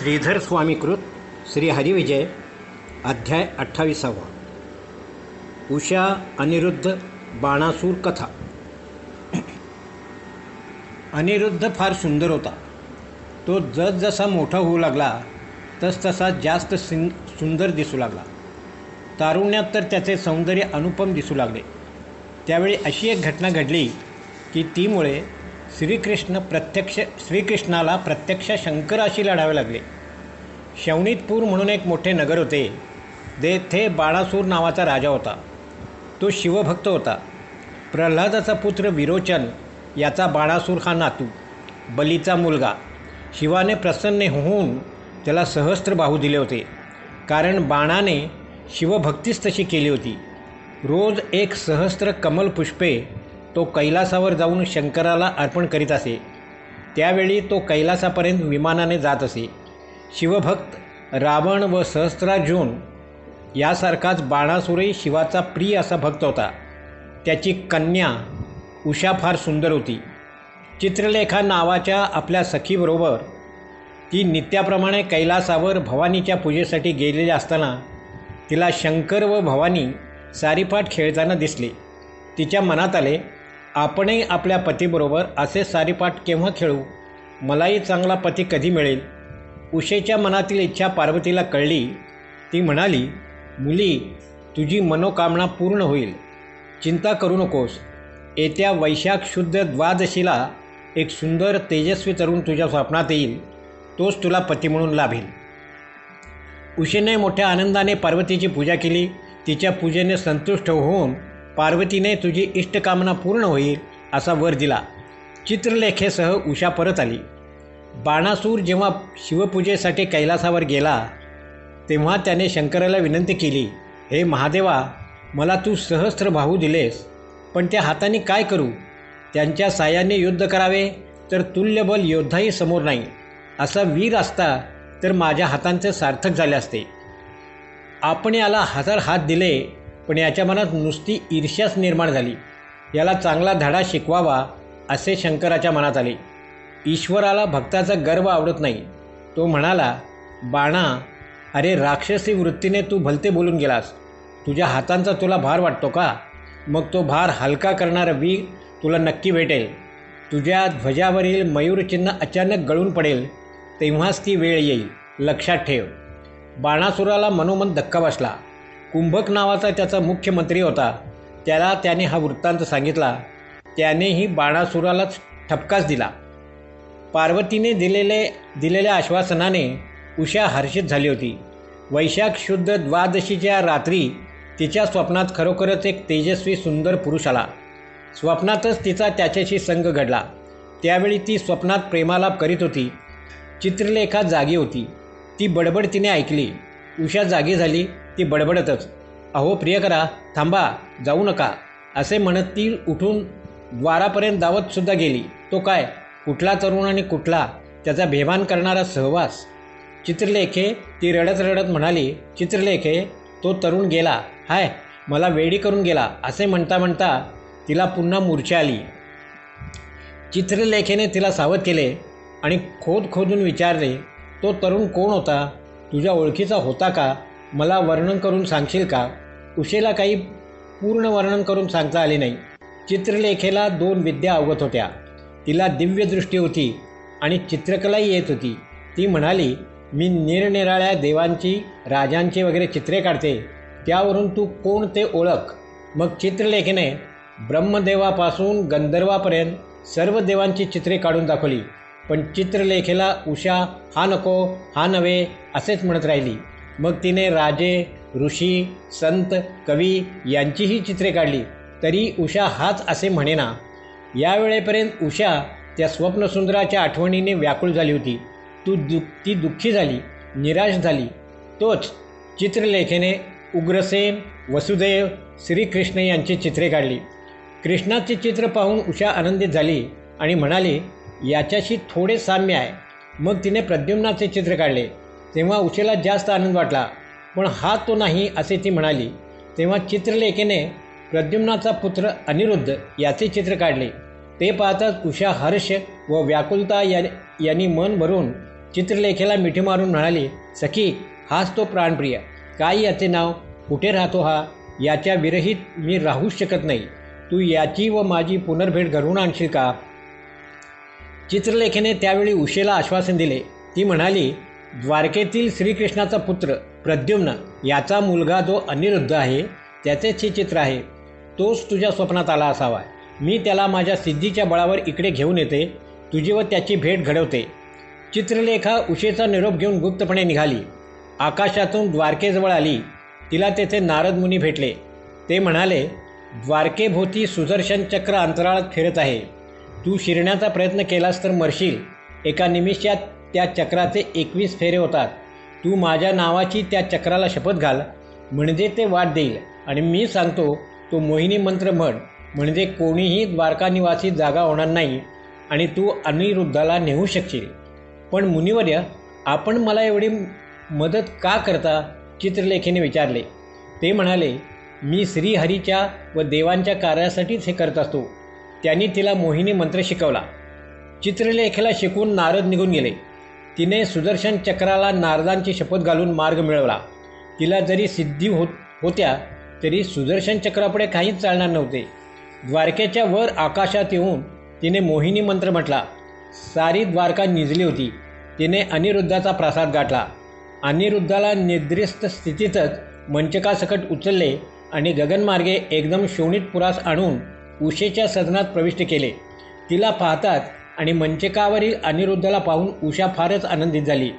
श्रीधर स्वामीकृत श्री हरिविजय अध्याय अठ्ठावीसावा. उषा अनिरुद्ध बाणासूर कथा. अनिरुद्ध फार सुंदर होता. तो जसजसा मोठा होऊ लागला तसतसा जास्त सिं सुंदर दिसू लागला. तारुण्यात तर त्याचे सौंदर्य अनुपम दिसू लागले. त्यावेळी अशी एक घटना घडली की तीमुळे श्रीकृष्ण प्रत्यक्ष श्रीकृष्णाला प्रत्यक्ष शंकराशी लढावे लागले. शवणीतपूर म्हणून एक मोठे नगर होते. तेथे बाळासूर नावाचा राजा होता. तो शिवभक्त होता. प्रल्हादाचा पुत्र विरोचन याचा बाळासूर हा नातू बलीचा मुलगा. शिवाने प्रसन्न होऊन त्याला सहस्त्र बाहू दिले होते. कारण बाणाने शिवभक्तीच तशी केली होती. रोज एक सहस्त्र कमल पुष्पे तो कैलासावर जाऊन शंकराला अर्पण करीत असे. त्यावेळी तो कैलासापर्यंत विमानाने जात असे. शिवभक्त रावण व सहस्त्रार्जुन यासारखाच बाणासुरही शिवाचा प्रिय असा भक्त होता. त्याची कन्या उषा फार सुंदर होती. चित्रलेखा नावाच्या आपल्या सखीबरोबर ती नित्याप्रमाणे कैलासावर भवानीच्या पूजेसाठी गेलेली असताना तिला शंकर व भवानी सारीपाठ खेळताना दिसले. तिच्या मनात आले आपणही आपल्या पतीबरोबर असे सारीपाठ केव्हा खेळू? मलाही चांगला पती कधी मिळेल? उषेच्या मनातील इच्छा पार्वतीला कळली. ती म्हणाली मुली तुझी मनोकामना पूर्ण होईल. चिंता करू नकोस. येत्या वैशाख शुद्ध द्वादशीला एक सुंदर तेजस्वी तरुण तुझ्या स्वप्नात येईल. तोच तुला पती म्हणून लाभेल. उषेने मोठ्या आनंदाने पार्वतीची पूजा केली. तिच्या पूजेने संतुष्ट होऊन पार्वतीने तुझी इष्टकामना पूर्ण होईल असा वर दिला. चित्रलेखेसह उषा परत आली. बाणासूर जेव्हा शिवपूजेसाठी कैलासावर गेला तेव्हा त्याने शंकराला विनंती केली हे महादेवा मला तू सहस्त्र भाऊ दिलेस पण त्या हाताने काय करू? त्यांच्या साह्याने युद्ध करावे तर तुल्यबल योद्धाही समोर नाही. असा वीर असता तर माझ्या हातांचे सार्थक झाले असते. आपण याला हजार हात दिले पण याच्या मनात नुसती ईर्ष्याच निर्माण झाली. याला चांगला धडा शिकवावा असे शंकराच्या मनात आले. ईश्वराला भक्ताचा गर्व आवडत नाही. तो म्हणाला बाणा अरे राक्षसी वृत्तीने तू भलते बोलून गेलास. तुझ्या हातांचा तुला भार वाटतो का? मग तो भार हलका करणारा वीर तुला नक्की भेटेल. तुझ्या ध्वजावरील मयूरचिन्ह अचानक गळून पडेल. तेव्हाच ती वेळ येईल. लक्षात ठेव. बाणासुराला मनोमन धक्का बसला. कुंभक नावाचा त्याचा मुख्यमंत्री होता. त्याला त्याने हा वृत्तांत सांगितला. त्यानेही बाणासुरालाच ठपकाच दिला. पार्वतीने दिलेले दिलेल्या आश्वासनाने उषा हर्षित झाली होती. वैशाख शुद्ध द्वादशीच्या रात्री तिच्या स्वप्नात खरोखरच एक तेजस्वी सुंदर पुरुष आला. स्वप्नातच तिचा त्याच्याशी संग घडला. त्यावेळी ती स्वप्नात प्रेमालाप करीत होती. चित्रलेखा जागी होती. ती बडबड तिने ऐकली. उषा जागी झाली. ती बडबडतच अहो प्रियकरा थांबा जाऊ नका. असे म्हणत ती उठून द्वारापर्यंत दावतसुद्धा गेली. तो काय कुठला तरुण आणि कुठला त्याचा भेमान करणारा सहवास. चित्रलेखे ती रडत रडत म्हणाली चित्रलेखे तो तरुण गेला. हाय मला वेडी करून गेला असे म्हणता म्हणता तिला पुन्हा मूर्छा आली. चित्रलेखेने तिला सावध केले आणि खोद खोदून विचारले तो तरुण कोण होता? तुझ्या ओळखीचा होता का? मला वर्णन करून सांगशील का? उशेला काही पूर्ण वर्णन करून सांगता आले नाही. चित्रलेखेला दोन विद्या अवगत होत्या. तिला दिव्यदृष्टी होती आणि चित्रकलाही येत होती. ती म्हणाली मी निरनिराळ्या देवांची राजांची वगैरे चित्रे काढते. त्यावरून तू कोण ते ओळख? मग चित्रलेखेने ब्रह्मदेवापासून गंधर्वापर्यंत सर्व देवांची चित्रे काढून दाखवली. पण चित्रलेखेला उषा हा नको हा नव्हे असेच म्हणत राहिली. मग तिने राजे ऋषी संत कवी यांचीही चित्रे काढली. तरी उषा हाच असे म्हणेना. यावेळेपर्यंत उषा त्या स्वप्नसुंदराच्या आठवणीने व्याकुळ झाली होती. तू दु ती दुःखी झाली निराश झाली. तोच चित्रलेखेने उग्रसेन वसुदेव श्रीकृष्ण यांची चित्रे काढली. कृष्णाचे चित्र पाहून उषा आनंदित झाली आणि म्हणाली याच्याशी थोडे साम्य आहे. मग तिने प्रद्युम्नाचे चित्र काढले. तेव्हा उषेला जास्त आनंद वाटला पण हा तो नाही असे ती म्हणाली. तेव्हा चित्रलेखेने प्रद्युम्नाचा पुत्र अनिरुद्ध याचे चित्र काढले. ते पाहताच उषा हर्ष व व्याकुलता या यांनी मन भरून चित्रलेखेला मिठी मारून म्हणाली सखी हाच तो प्राणप्रिय. काय याचे नाव? कुठे राहतो हा? याच्या विरहित मी राहूच शकत नाही. तू याची व माझी पुनर्भेट घडवून आणशील का? चित्रलेखेने त्यावेळी उषेला आश्वासन दिले. ती म्हणाली द्वारकेतील श्रीकृष्णाचा पुत्र प्रद्युम्न याचा मुलगा जो अनिरुद्ध आहे त्याचेच हे चित्र आहे. तोच तुझ्या स्वप्नात आला असावा. मी त्याला माझ्या सिद्धीच्या बळावर इकडे घेऊन येते तुझी व त्याची भेट घडवते. चित्रलेखा उशेचा निरोप घेऊन गुप्तपणे निघाली. आकाशातून द्वारकेजवळ आली. तिला तेथे नारद मुनी भेटले. ते म्हणाले द्वारकेभोवती सुदर्शन चक्र अंतराळात फिरत आहे. तू शिरण्याचा प्रयत्न केलास तर मरशील. एका निमिषात त्या चक्राचे एकवीस फेरे होतात. तू माझ्या नावाची त्या चक्राला शपथ घाल. म्हणजे ते वाट देईल. आणि मी सांगतो तो मोहिनी मंत्र म्हण म्हणजे कोणीही द्वारका निवासी जागा होणार नाही आणि तू अनिरुद्धाला नेऊ शकशील. पण मुनिवर्य आपण मला एवढी मदत का करता? चित्रलेखेने विचारले. ते म्हणाले मी श्रीहरीच्या व देवांच्या कार्यासाठीच हे करत असतो. त्यांनी तिला मोहिनी मंत्र शिकवला. चित्रलेखेला शिकून नारद निघून गेले. तिने सुदर्शन चक्राला नारदांची शपथ घालून मार्ग मिळवला. तिला जरी सिद्धी होत होत्या तरी सुदर्शन चक्रापुढे काहीच चालणार नव्हते. द्वारकेच्या वर आकाशात येऊन तिने मोहिनी मंत्र म्हटला. सारी द्वारका निजली होती. तिने अनिरुद्धाचा प्रसाद गाठला. अनिरुद्धाला निद्रिस्त स्थितीतच मंचकासकट उचलले आणि गगनमार्गे एकदम शोणितपुरास आणून उषेच्या सदनात प्रविष्ट केले. तिला पाहतात आणि मंचकावरील अनिरुद्धाला पाहून उषा फारच आनंदित झाली.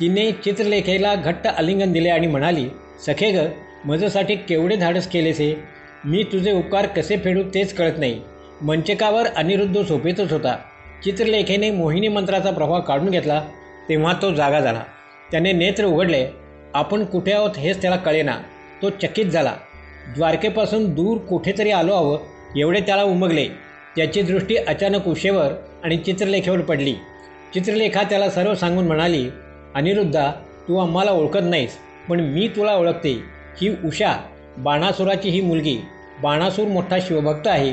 तिने चित्रलेखेला घट्ट आलिंगन दिले आणि म्हणाली सखे ग माझ्यासाठी केवढे धाडस केलेसे मी तुझे उपकार कसे फेडू तेच कळत नाही. मंचकावर अनिरुद्ध झोपेतच होता. चित्रलेखेने मोहिनी मंत्राचा प्रभाव काढून घेतला. तेव्हा तो जागा झाला. त्याने नेत्र उघडले. आपण कुठे आहोत हेच त्याला कळेना. तो चकित झाला. द्वारकेपासून दूर कुठेतरी आलो हवं एवढे त्याला उमगले. त्याची दृष्टी अचानक उशेवर आणि चित्रलेखेवर पडली. चित्रलेखा त्याला सर्व सांगून म्हणाली अनिरुद्धा तू आम्हाला ओळखत नाहीस पण मी तुला ओळखते. ही उषा बाणासुराची ही मुलगी बाणासूर मोठा शिवभक्त आहे.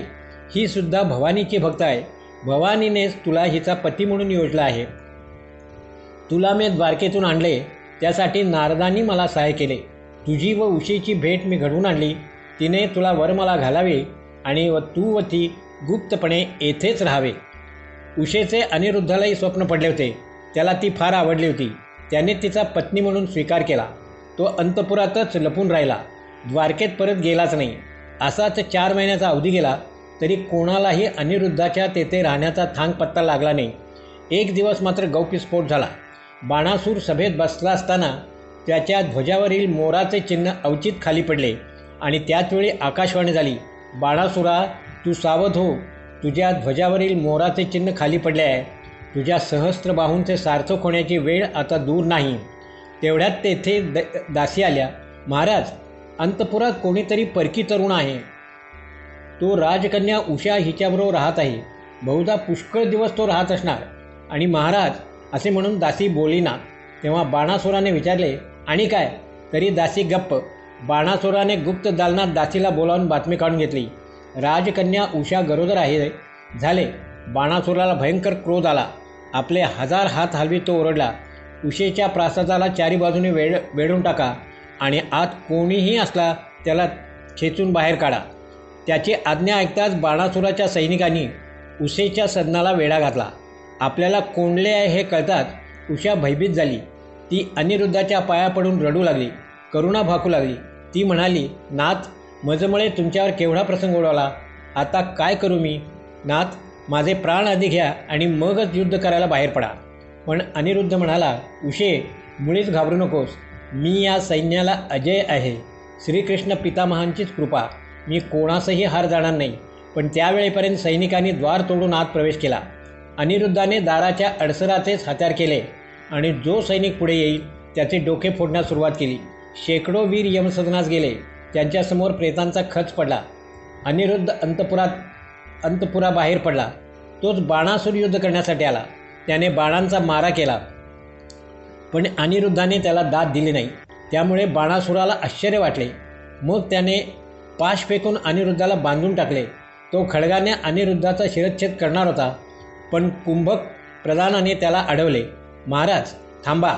ही सुद्धा भवानीची भक्त आहे. भवानीनेच तुला हिचा पती म्हणून योजला आहे. तुला मी द्वारकेतून आणले त्यासाठी नारदांनी मला सहाय्य केले. तुझी व उशीची भेट मी घडवून आणली. तिने तुला वर मला घालावे आणि व तू व ती गुप्तपणे येथेच राहावे. उषेचे अनिरुद्धालाही स्वप्न पडले होते. त्याला ती फार आवडली होती. त्याने तिचा पत्नी म्हणून स्वीकार केला. तो अंतपुरातच लपून राहिला. द्वारकेत परत गेलाच नाही. असाच चार महिन्याचा अवधी गेला तरी कोणालाही अनिरुद्धाच्या तेथे राहण्याचा थांग पत्ता लागला नाही. एक दिवस मात्र गौकीस्फोट झाला. बाणासूर सभेत बसला असताना त्याच्या ध्वजावरील मोराचे चिन्ह अवचित खाली पडले आणि त्याचवेळी आकाशवाणी झाली. बाणासुरा तू सावध हो. तुझ्या ध्वजावरील मोराचे चिन्ह खाली पडले आहे. तुझ्या सहस्त्रबाहूंचे सार्थक होण्याची वेळ आता दूर नाही. तेवढ्यात तेथे द दासी आल्या महाराज अंतपुरात कोणीतरी परकी तरुण आहे. तो राजकन्या उषा हिच्याबरोबर राहत आहे. बहुधा पुष्कळ दिवस तो राहत असणार. आणि महाराज असे म्हणून दासी बोली ना. तेव्हा बाणासुराने विचारले आणि काय? तरी दासी गप्प. बाणासुराने गुप्त दालनात दासीला बोलावून बातमी काढून घेतली. राजकन्या उषा गरोदर आहे. झाले. बाणासुराला भयंकर क्रोध आला. आपले हजार हात हलवी तो ओरडला. उशेच्या प्रासादाला चारी बाजूने वेळ वेढून टाका आणि आत कोणीही असला त्याला खेचून बाहेर काढा. त्याची आज्ञा ऐकताच बाणासुराच्या सैनिकांनी उशेच्या सदनाला वेढा घातला. आपल्याला कोंडले आहे हे कळताच उषा भयभीत झाली. ती अनिरुद्धाच्या पाया पडून रडू लागली करुणा भाकू लागली. ती म्हणाली नाथ मजमळे तुमच्यावर केवढा प्रसंग ओढवला? आता काय करू मी? नाथ माझे प्राण आधी घ्या आणि मगच युद्ध करायला बाहेर पडा. पण अनिरुद्ध म्हणाला उशे मुळीच घाबरू नकोस. मी या सैन्याला अजय आहे. श्रीकृष्ण पितामहांचीच कृपा. मी कोणासही हार जाणार नाही. पण त्यावेळेपर्यंत सैनिकांनी द्वार तोडून आत प्रवेश केला. अनिरुद्धाने दाराच्या अडसराचेच हत्यार केले आणि जो सैनिक पुढे येईल त्याचे डोके फोडण्यास सुरुवात केली. शेकडो वीर यमसदनास गेले. त्यांच्यासमोर प्रेतांचा खच पडला. अनिरुद्ध अंतपुरात अंतपुराबाहेर पडला. तोच बाणासूर युद्ध करण्यासाठी आला. त्याने बाणांचा मारा केला. पण अनिरुद्धाने त्याला दाद दिली नाही. त्यामुळे बाणासुराला आश्चर्य वाटले. मग त्याने पाश फेकून अनिरुद्धाला बांधून टाकले. तो खडगाने अनिरुद्धाचा शिरच्छेद करणार होता पण कुंभक प्रधानाने त्याला अडवले. महाराज थांबा.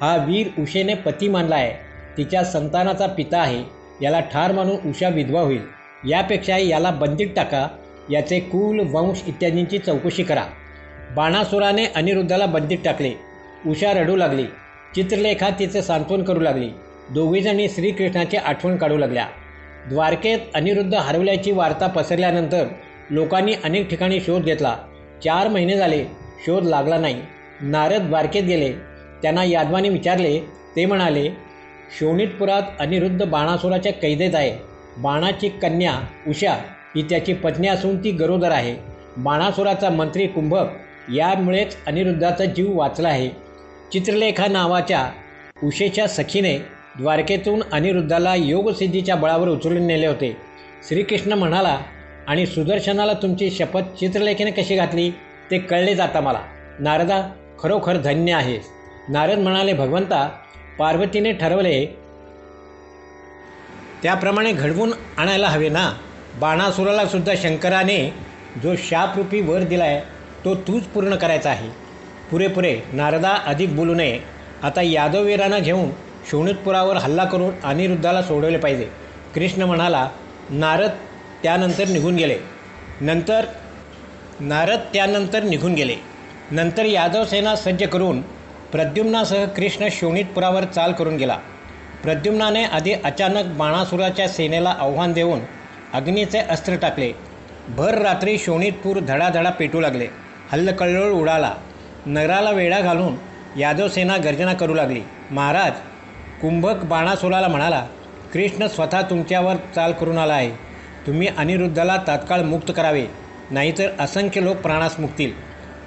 हा वीर उषेने पती मानला आहे. तिच्या संतानाचा पिता आहे. याला ठार मानून उषा विधवा होईल. यापेक्षा याला बंदीत टाका. याचे कुल वंश इत्यादींची चौकशी करा. बाणासुराने अनिरुद्धाला बंदीत टाकले. उषा रडू लागली. चित्रलेखा तिचे सांत्वन करू लागली. दोघीजणी श्रीकृष्णाची आठवण काढू लागल्या. द्वारकेत अनिरुद्ध हरवल्याची वार्ता पसरल्यानंतर लोकांनी अनेक ठिकाणी शोध घेतला. चार महिने झाले शोध लागला नाही. नारद द्वारकेत गेले. त्यांना यादवाने विचारले. ते म्हणाले शोणितपुरात अनिरुद्ध बाणासुराच्या कैदेत आहे. बाणाची कन्या उषा ही त्याची पत्नी असून ती गरोदर आहे. बाणासुराचा मंत्री कुंभक यामुळेच अनिरुद्धाचा जीव वाचला आहे. चित्रलेखा नावाच्या उषेच्या सखीने द्वारकेतून अनिरुद्धाला योगसिद्धीच्या बळावर उचलून नेले होते. श्रीकृष्ण म्हणाला आणि सुदर्शनाला तुमची शपथ चित्रलेखेने कशी घातली? ते कळले जाता मला. नारदा खरोखर धन्य आहे नारद म्हणाले भगवंता पार्वतीने ठरवले त्याप्रमाणे घडवून आणायला हवे ना? बाणासुराला सुद्धा शंकराने जो शापरूपी वर दिला आहे तो तूच पूर्ण करायचा आहे. पुरेपुरे नारदा अधिक बोलू नये. आता यादववीरांना घेऊन शोणितपुरावर हल्ला करून अनिरुद्धाला सोडवले पाहिजे. कृष्ण म्हणाला नारद त्यानंतर निघून गेले. नंतर नारद त्यानंतर निघून गेले. नंतर यादव सेना सज्ज करून प्रद्युम्नासह कृष्ण शोणितपुरावर चाल करून गेला. प्रद्युम्नाने आधी अचानक बाणासुराच्या सेनेला आव्हान देऊन अग्नीचे अस्त्र टाकले. भर रात्री शोणितपूर धडाधडा पेटू लागले. हल्लकल्लोळ उडाला. नगराला वेढा घालून यादव सेना गर्जना करू लागली. महाराज कुंभक बाणासुराला म्हणाला कृष्ण स्वतः तुमच्यावर चाल करून आला आहे. तुम्ही अनिरुद्धाला तात्काळ मुक्त करावे. नाहीतर असंख्य लोक प्राणास मुक्तील.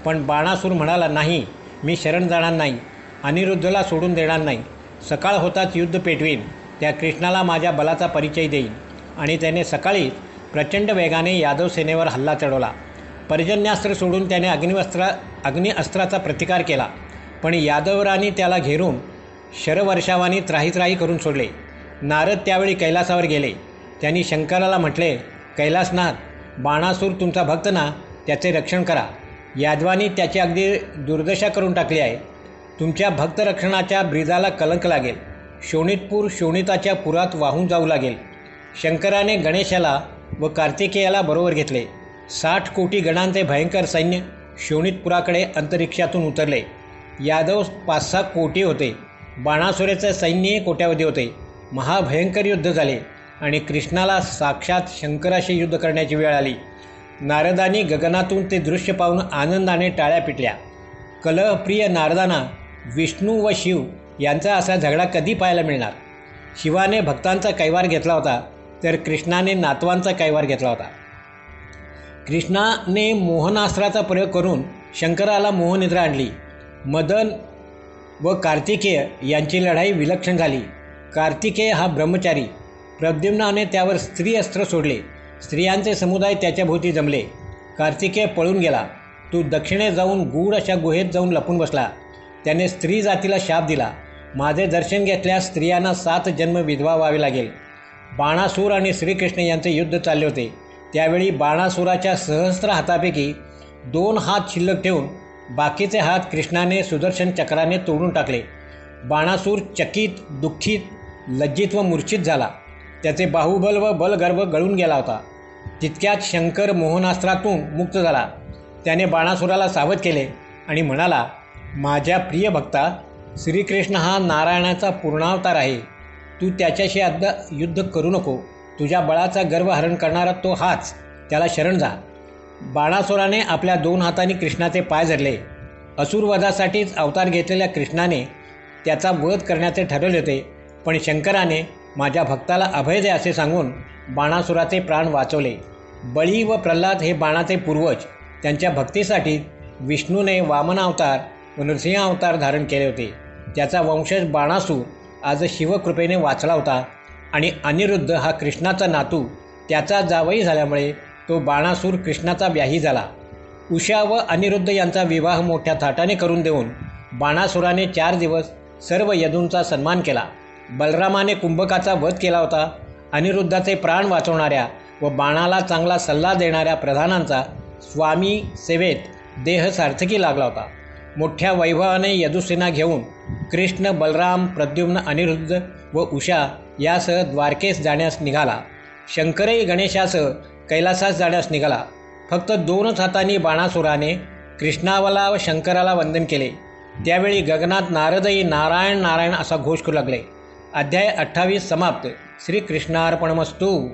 पण बाणासूर म्हणाला नाही मी शरण जाणार नाही. अनिरुद्धला सोडून देणार नाही. सकाळ होताच युद्ध पेटवीन. त्या कृष्णाला माझ्या बलाचा परिचय देईन. आणि त्याने सकाळी प्रचंड वेगाने यादव सेनेवर हल्ला चढवला. पर्जन्यास्त्र सोडून त्याने अग्निवस्त्रा अग्निअस्त्राचा प्रतिकार केला. पण यादवरांनी त्याला घेरून शरवर्षावानी त्राही त्राही करून सोडले. नारद त्यावेळी कैलासावर गेले. त्यांनी शंकराला म्हटले कैलासनाथ बाणासूर तुमचा भक्त ना त्याचे रक्षण करा. यादवानी त्याची अगदी दुर्दशा करून टाकली आहे. तुमच्या भक्तरक्षणाच्या ब्रिजाला कलंक लागेल. शोणितपूर शोणिताच्या पुरात वाहून जाऊ लागेल. शंकराने गणेशाला व कार्तिकेयाला बरोबर घेतले. साठ कोटी गणांचे भयंकर सैन्य शोणितपुराकडे अंतरिक्षातून उतरले. यादव पाच सहा कोटी होते. बाणासुरेचे सैन्य कोट्यावधी होते. महाभयंकर युद्ध झाले आणि कृष्णाला साक्षात शंकराशी युद्ध करण्याची वेळ आली. नारदानी गगनातून ते दृश्य पाहून आनंदाने टाळ्या पिटल्या. कलहप्रिय नारदांना विष्णू व शिव यांचा असा झगडा कधी पाहायला मिळणार? शिवाने भक्तांचा कैवार घेतला होता तर कृष्णाने नातवांचा कैवार घेतला होता. कृष्णाने मोहनास्त्राचा प्रयोग करून शंकराला मोहनिद्रा आणली. मदन व कार्तिकेय यांची लढाई विलक्षण झाली. कार्तिकेय हा ब्रह्मचारी. प्रद्युम्नाने त्यावर स्त्री अस्त्र सोडले. स्त्रियांचे समुदाय त्याच्याभोवती जमले. कार्तिकेय पळून गेला. तू दक्षिणे जाऊन गूढ अशा गुहेत जाऊन लपून बसला. त्याने स्त्री जातीला शाप दिला. माझे दर्शन घेतल्यास स्त्रियांना सात जन्म विधवा व्हावे लागेल. बाणासूर आणि श्रीकृष्ण यांचे युद्ध चालले होते. त्यावेळी बाणासुराच्या सहस्त्र हातापैकी दोन हात शिल्लक ठेवून बाकीचे हात कृष्णाने सुदर्शन चक्राने तोडून टाकले. बाणासूर चकित दुःखित लज्जित व मूर्छित झाला. त्याचे बाहुबल व बलगर्भ गळून गेला होता. तितक्यात शंकर मोहनास्त्रातून मुक्त झाला. त्याने बाणासुराला सावध केले आणि म्हणाला माझ्या प्रिय भक्ता श्रीकृष्ण हा नारायणाचा पूर्णावतार आहे. तू त्याच्याशी अद्या युद्ध करू नको. तुझ्या बळाचा गर्व हरण करणारा तो हाच. त्याला शरण जा. बाणासुराने आपल्या दोन हातांनी कृष्णाचे पाय धरले. असुरवधासाठीच अवतार घेतलेल्या कृष्णाने त्याचा वध करण्याचे ठरवले होते. पण शंकराने माझ्या भक्ताला अभय दे असे सांगून बाणासुराचे प्राण वाचवले. बळी व प्रल्हाद हे बाणाचे पूर्वज. त्यांच्या भक्तीसाठी विष्णूने वामनावतार व नृसिंह अवतार धारण केले होते. त्याचा वंशज बाणासूर आज शिवकृपेने वाचला होता. आणि अनिरुद्ध हा कृष्णाचा नातू त्याचा जावई झाल्यामुळे तो बाणासूर कृष्णाचा व्याही झाला. उषा व अनिरुद्ध यांचा विवाह मोठ्या थाटाने करून देऊन बाणासुराने चार दिवस सर्व यदूंचा सन्मान केला. बलरामाने कुंभकाचा वध केला होता. अनिरुद्धाचे प्राण वाचवणाऱ्या व बाणाला चांगला सल्ला देणाऱ्या प्रधानांचा स्वामी सेवेत देह सार्थकी लागला होता. मोठ्या वैभवाने यदुसेना घेऊन कृष्ण बलराम प्रद्युम्न अनिरुद्ध व उषा यासह द्वारकेस जाण्यास निघाला. शंकरही गणेशासह कैलासास जाण्यास निघाला. फक्त दोनच हातांनी बाणासुराने कृष्णावाला व शंकराला वंदन केले. त्यावेळी गगनात नारदही नारायण नारायण असा घोष करू लागले. अध्याय अठ्ठावीस समाप्त. श्रीकृष्णार्पणमस्तू.